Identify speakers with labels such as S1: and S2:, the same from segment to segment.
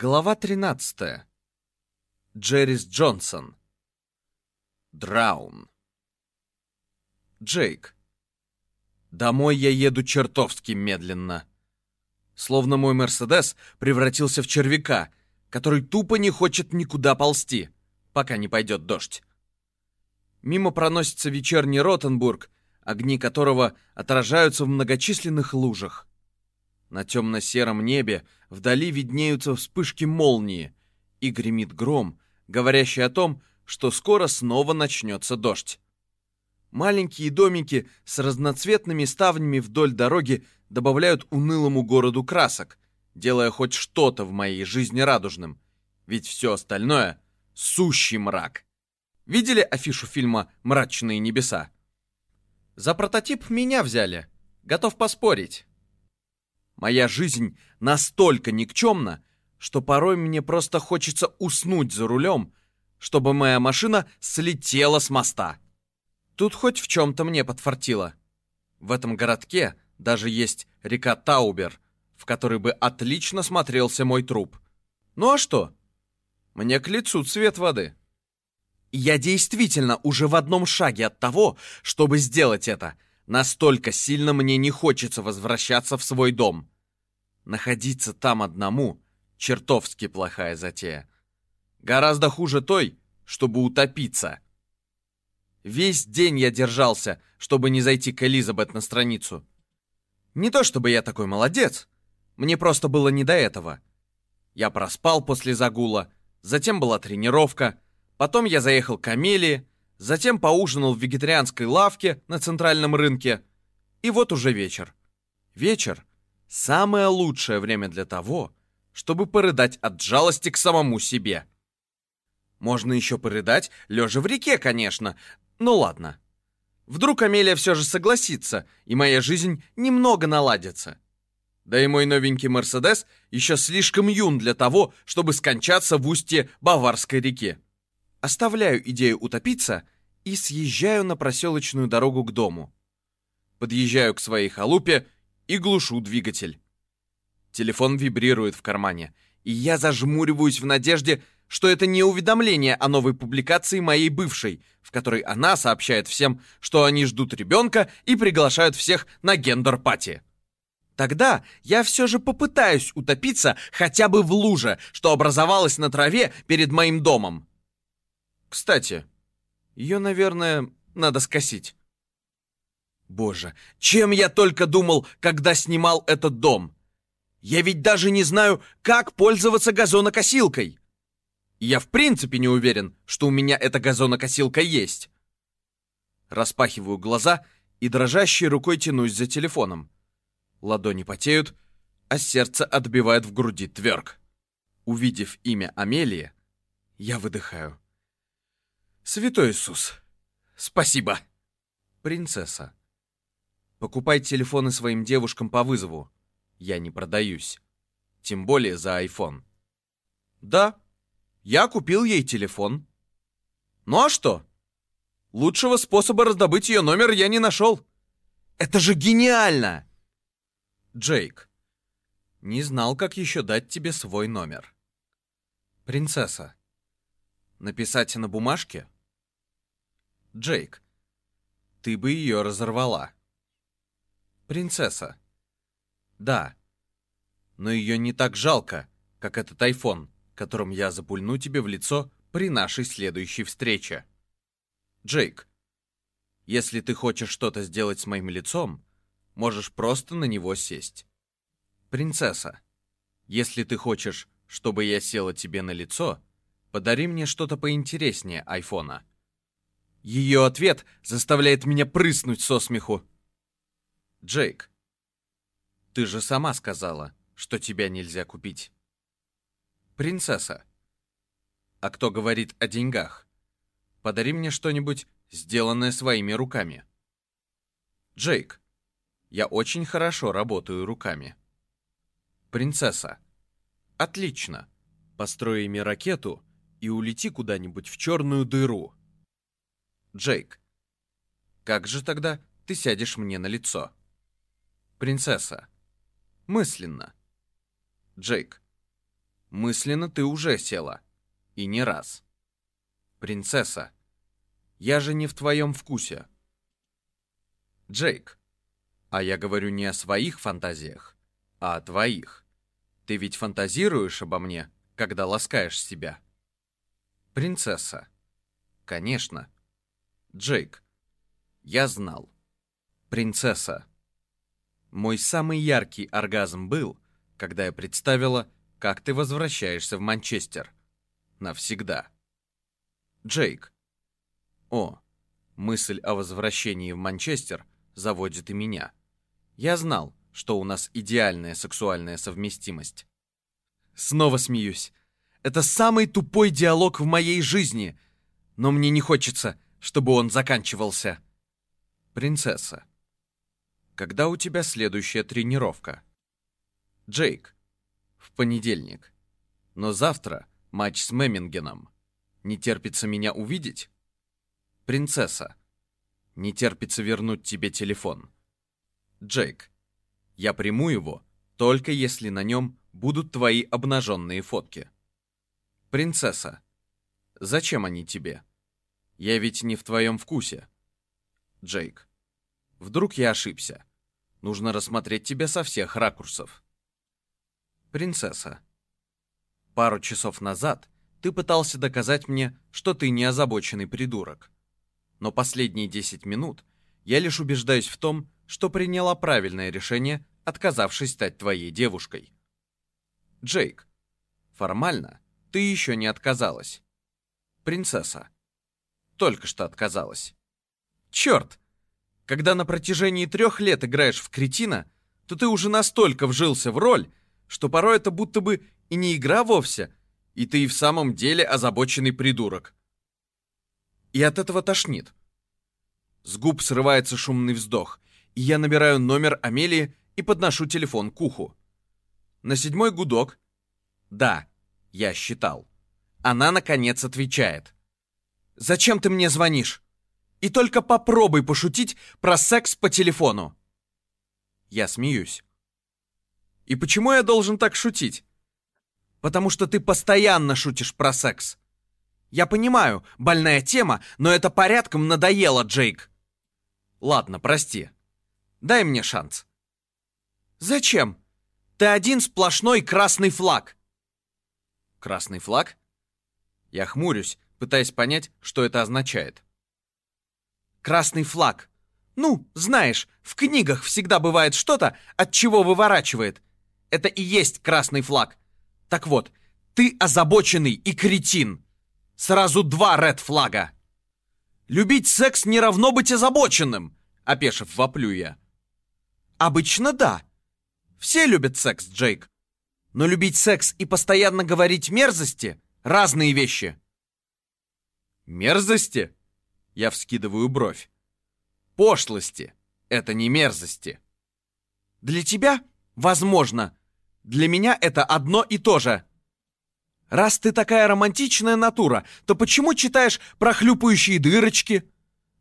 S1: Глава 13. Джеррис Джонсон. Драун. Джейк. Домой я еду чертовски медленно. Словно мой Мерседес превратился в червяка, который тупо не хочет никуда ползти, пока не пойдет дождь. Мимо проносится вечерний Ротенбург, огни которого отражаются в многочисленных лужах. На темно-сером небе вдали виднеются вспышки молнии, и гремит гром, говорящий о том, что скоро снова начнется дождь. Маленькие домики с разноцветными ставнями вдоль дороги добавляют унылому городу красок, делая хоть что-то в моей жизни радужным, ведь все остальное — сущий мрак. Видели афишу фильма «Мрачные небеса»? За прототип меня взяли. Готов поспорить. Моя жизнь настолько никчемна, что порой мне просто хочется уснуть за рулем, чтобы моя машина слетела с моста. Тут хоть в чем-то мне подфартило. В этом городке даже есть река Таубер, в которой бы отлично смотрелся мой труп. Ну а что? Мне к лицу цвет воды. Я действительно уже в одном шаге от того, чтобы сделать это — Настолько сильно мне не хочется возвращаться в свой дом. Находиться там одному — чертовски плохая затея. Гораздо хуже той, чтобы утопиться. Весь день я держался, чтобы не зайти к Элизабет на страницу. Не то чтобы я такой молодец, мне просто было не до этого. Я проспал после загула, затем была тренировка, потом я заехал к Амелии, затем поужинал в вегетарианской лавке на центральном рынке, и вот уже вечер. Вечер — самое лучшее время для того, чтобы порыдать от жалости к самому себе. Можно еще порыдать, лежа в реке, конечно, ну ладно. Вдруг Амелия все же согласится, и моя жизнь немного наладится. Да и мой новенький Мерседес еще слишком юн для того, чтобы скончаться в устье Баварской реки. Оставляю идею утопиться и съезжаю на проселочную дорогу к дому. Подъезжаю к своей халупе и глушу двигатель. Телефон вибрирует в кармане, и я зажмуриваюсь в надежде, что это не уведомление о новой публикации моей бывшей, в которой она сообщает всем, что они ждут ребенка и приглашают всех на гендер-пати. Тогда я все же попытаюсь утопиться хотя бы в луже, что образовалась на траве перед моим домом. Кстати, ее, наверное, надо скосить. Боже, чем я только думал, когда снимал этот дом. Я ведь даже не знаю, как пользоваться газонокосилкой. Я в принципе не уверен, что у меня эта газонокосилка есть. Распахиваю глаза и дрожащей рукой тянусь за телефоном. Ладони потеют, а сердце отбивает в груди тверк. Увидев имя Амелии, я выдыхаю. Святой Иисус, спасибо. Принцесса. Покупай телефоны своим девушкам по вызову. Я не продаюсь. Тем более за iPhone. Да, я купил ей телефон. Ну а что? Лучшего способа раздобыть ее номер я не нашел. Это же гениально! Джейк. Не знал, как еще дать тебе свой номер. Принцесса. Написать на бумажке? Джейк, ты бы ее разорвала. Принцесса. Да. Но ее не так жалко, как этот айфон, которым я запульну тебе в лицо при нашей следующей встрече. Джейк, если ты хочешь что-то сделать с моим лицом, можешь просто на него сесть. Принцесса, если ты хочешь, чтобы я села тебе на лицо, подари мне что-то поинтереснее айфона. Ее ответ заставляет меня прыснуть со смеху. Джейк, ты же сама сказала, что тебя нельзя купить. Принцесса, а кто говорит о деньгах? Подари мне что-нибудь, сделанное своими руками. Джейк, я очень хорошо работаю руками. Принцесса, отлично. Построй ими ракету и улети куда-нибудь в черную дыру. Джейк. Как же тогда ты сядешь мне на лицо? Принцесса. Мысленно. Джейк. Мысленно ты уже села. И не раз. Принцесса, я же не в твоем вкусе. Джейк, а я говорю не о своих фантазиях, а о твоих. Ты ведь фантазируешь обо мне, когда ласкаешь себя? Принцесса. Конечно. Джейк. Я знал. Принцесса. Мой самый яркий оргазм был, когда я представила, как ты возвращаешься в Манчестер. Навсегда. Джейк. О, мысль о возвращении в Манчестер заводит и меня. Я знал, что у нас идеальная сексуальная совместимость. Снова смеюсь. Это самый тупой диалог в моей жизни, но мне не хочется, чтобы он заканчивался. Принцесса. Когда у тебя следующая тренировка? Джейк. В понедельник. Но завтра матч с Мемингеном. Не терпится меня увидеть? Принцесса. Не терпится вернуть тебе телефон. Джейк. Я приму его, только если на нем будут твои обнаженные фотки. Принцесса. Зачем они тебе? Я ведь не в твоем вкусе. Джейк. Вдруг я ошибся. Нужно рассмотреть тебя со всех ракурсов. Принцесса. Пару часов назад ты пытался доказать мне, что ты не озабоченный придурок. Но последние 10 минут я лишь убеждаюсь в том, что приняла правильное решение, отказавшись стать твоей девушкой. Джейк, формально ты еще не отказалась. Принцесса, только что отказалась. Черт! Когда на протяжении трех лет играешь в кретина, то ты уже настолько вжился в роль, что порой это будто бы и не игра вовсе, и ты и в самом деле озабоченный придурок. И от этого тошнит. С губ срывается шумный вздох, и я набираю номер Амелии и подношу телефон к уху. На седьмой гудок. Да, я считал. Она, наконец, отвечает. «Зачем ты мне звонишь? И только попробуй пошутить про секс по телефону». Я смеюсь. «И почему я должен так шутить?» «Потому что ты постоянно шутишь про секс. Я понимаю, больная тема, но это порядком надоело, Джейк». «Ладно, прости. Дай мне шанс». «Зачем? Ты один сплошной красный флаг». «Красный флаг?» Я хмурюсь, пытаясь понять, что это означает. «Красный флаг. Ну, знаешь, в книгах всегда бывает что-то, от чего выворачивает. Это и есть красный флаг. Так вот, ты озабоченный и кретин. Сразу два ред-флага. Любить секс не равно быть озабоченным, опешив воплю я. Обычно да. Все любят секс, Джейк. Но любить секс и постоянно говорить мерзости — разные вещи. Мерзости? Я вскидываю бровь. Пошлости. Это не мерзости. Для тебя? Возможно. Для меня это одно и то же. Раз ты такая романтичная натура, то почему читаешь про хлюпающие дырочки?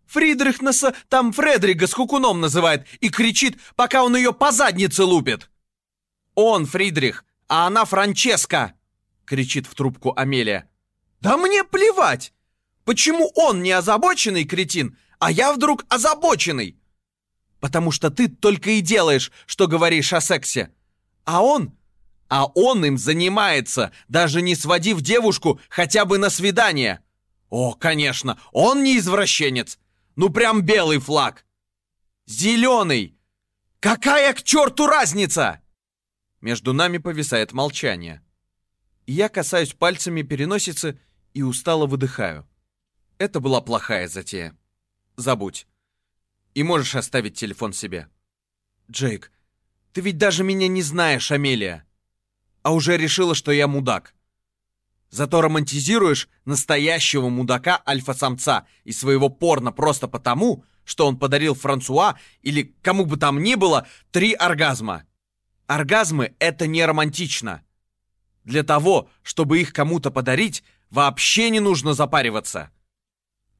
S1: Фридрихнесса там Фредрига с хукуном называет и кричит, пока он ее по заднице лупит. Он Фридрих, а она Франческа!» — кричит в трубку Амелия. «Да мне плевать! Почему он не озабоченный кретин, а я вдруг озабоченный? Потому что ты только и делаешь, что говоришь о сексе. А он... А он им занимается, даже не сводив девушку хотя бы на свидание. О, конечно, он не извращенец. Ну прям белый флаг. Зеленый. Какая к черту разница? Между нами повисает молчание. Я касаюсь пальцами переносицы и устало выдыхаю. Это была плохая затея. Забудь. И можешь оставить телефон себе. Джейк, ты ведь даже меня не знаешь, Амелия. А уже решила, что я мудак. Зато романтизируешь настоящего мудака альфа-самца и своего порно просто потому, что он подарил Франсуа или кому бы там ни было три оргазма. Оргазмы — это не романтично. Для того, чтобы их кому-то подарить, вообще не нужно запариваться.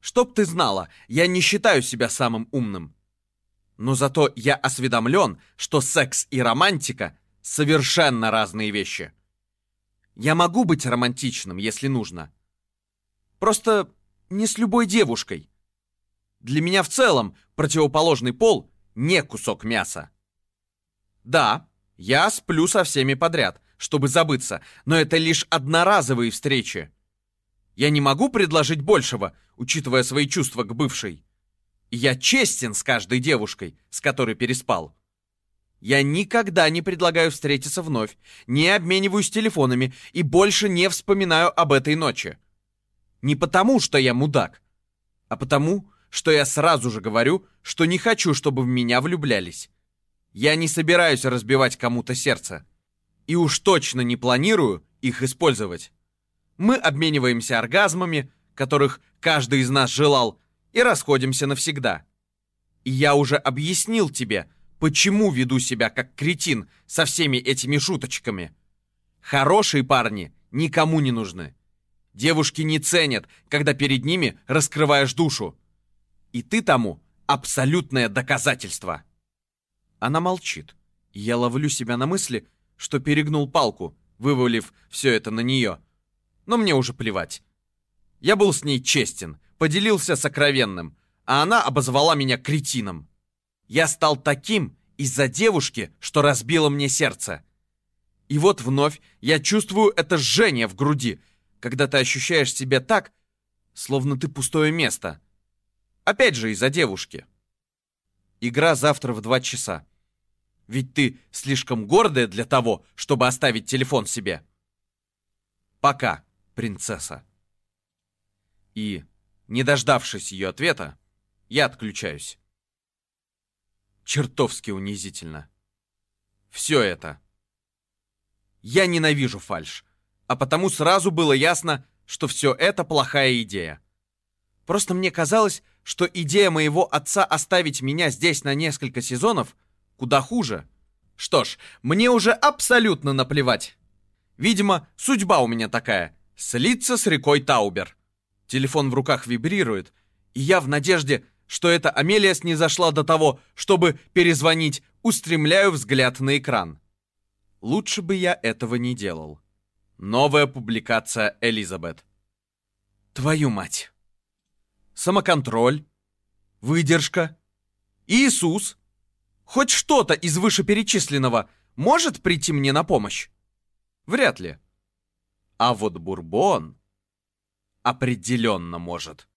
S1: Чтоб ты знала, я не считаю себя самым умным. Но зато я осведомлен, что секс и романтика — совершенно разные вещи. Я могу быть романтичным, если нужно. Просто не с любой девушкой. Для меня в целом противоположный пол не кусок мяса. Да, я сплю со всеми подряд, чтобы забыться, но это лишь одноразовые встречи. Я не могу предложить большего, учитывая свои чувства к бывшей. я честен с каждой девушкой, с которой переспал. Я никогда не предлагаю встретиться вновь, не обмениваюсь телефонами и больше не вспоминаю об этой ночи. Не потому, что я мудак, а потому, что я сразу же говорю, что не хочу, чтобы в меня влюблялись. Я не собираюсь разбивать кому-то сердце. И уж точно не планирую их использовать. Мы обмениваемся оргазмами, которых каждый из нас желал, и расходимся навсегда. И я уже объяснил тебе, почему веду себя как кретин со всеми этими шуточками. Хорошие парни никому не нужны. Девушки не ценят, когда перед ними раскрываешь душу. И ты тому абсолютное доказательство. Она молчит. Я ловлю себя на мысли, что перегнул палку, вывалив все это на нее. Но мне уже плевать. Я был с ней честен, поделился сокровенным, а она обозвала меня кретином. Я стал таким из-за девушки, что разбила мне сердце. И вот вновь я чувствую это жжение в груди, когда ты ощущаешь себя так, словно ты пустое место. Опять же из-за девушки. Игра завтра в два часа. Ведь ты слишком гордая для того, чтобы оставить телефон себе. Пока, принцесса. И, не дождавшись ее ответа, я отключаюсь. Чертовски унизительно. Все это. Я ненавижу фальш, а потому сразу было ясно, что все это плохая идея. Просто мне казалось, что идея моего отца оставить меня здесь на несколько сезонов куда хуже. Что ж, мне уже абсолютно наплевать. Видимо, судьба у меня такая — слиться с рекой Таубер. Телефон в руках вибрирует, и я в надежде, что эта Амелия снизошла до того, чтобы перезвонить, устремляю взгляд на экран. Лучше бы я этого не делал. Новая публикация Элизабет. Твою мать! самоконтроль, выдержка, Иисус. Хоть что-то из вышеперечисленного может прийти мне на помощь? Вряд ли. А вот Бурбон определенно может.